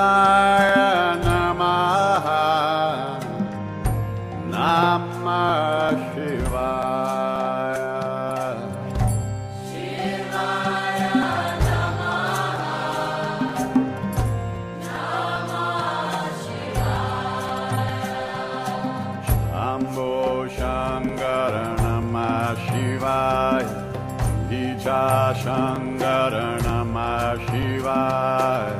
शिवाय नमः ना नम शिवाम् शङ्करण शिवाय। शङ्कर नमः शिवाय।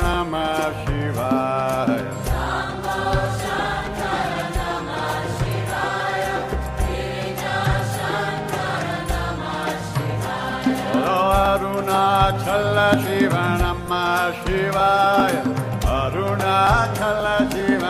जीवनम् शिवाय अरुणाखल जीव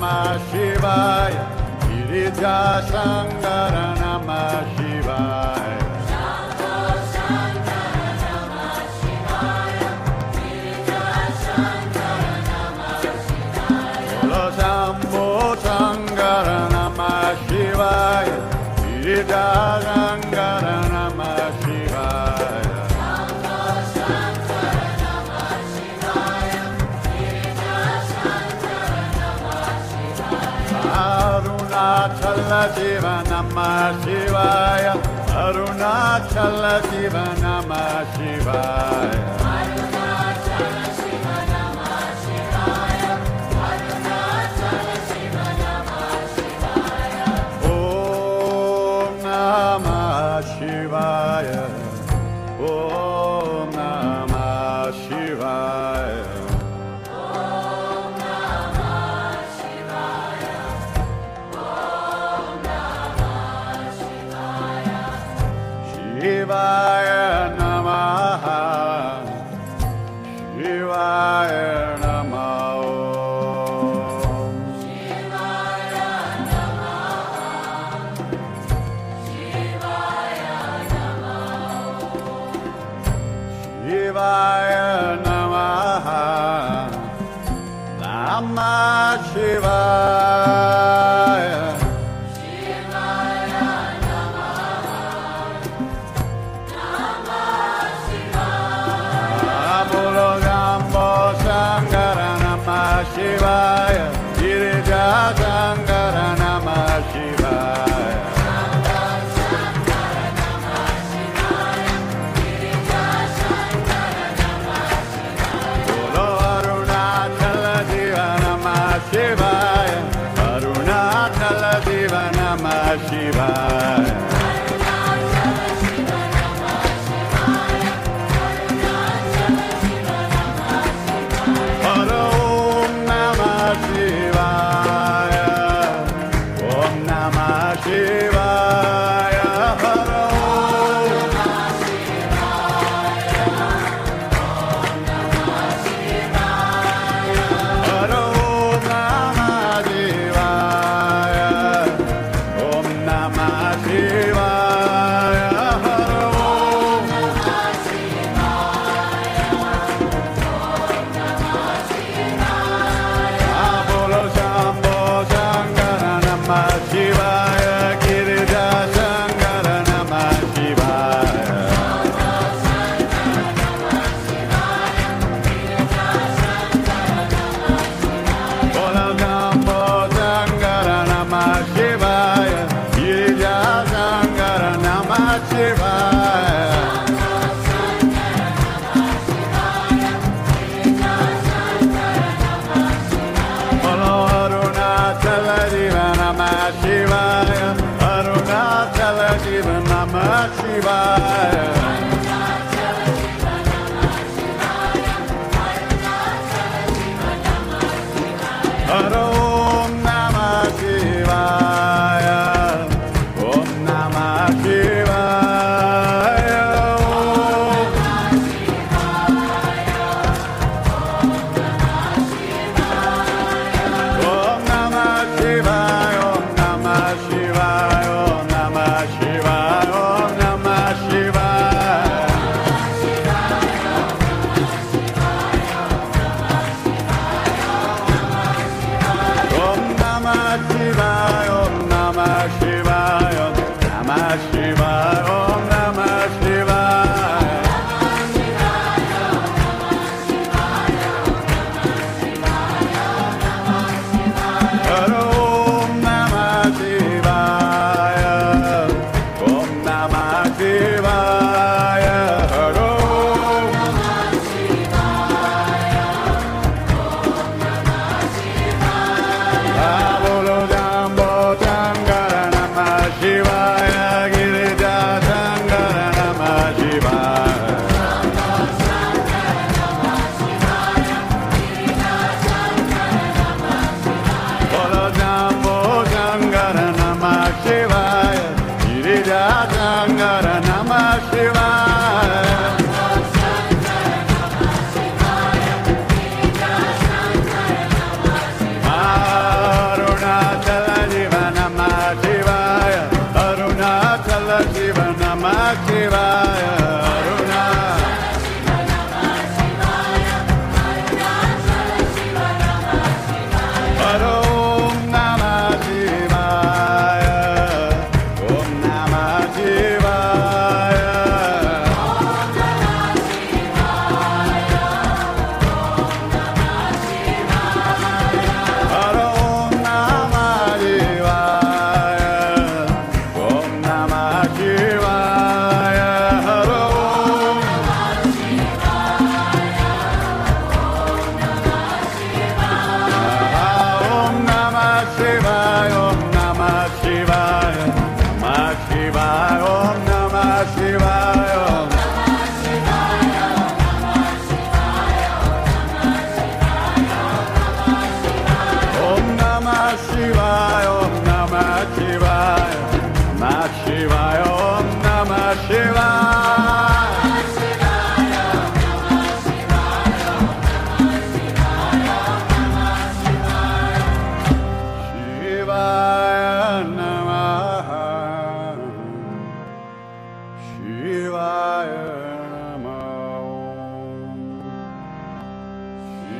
मा शिवाय गिरिजामा शिवाय ीभ नमः शिवाय अरुणा जीव नमः शिवाय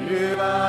Yeah.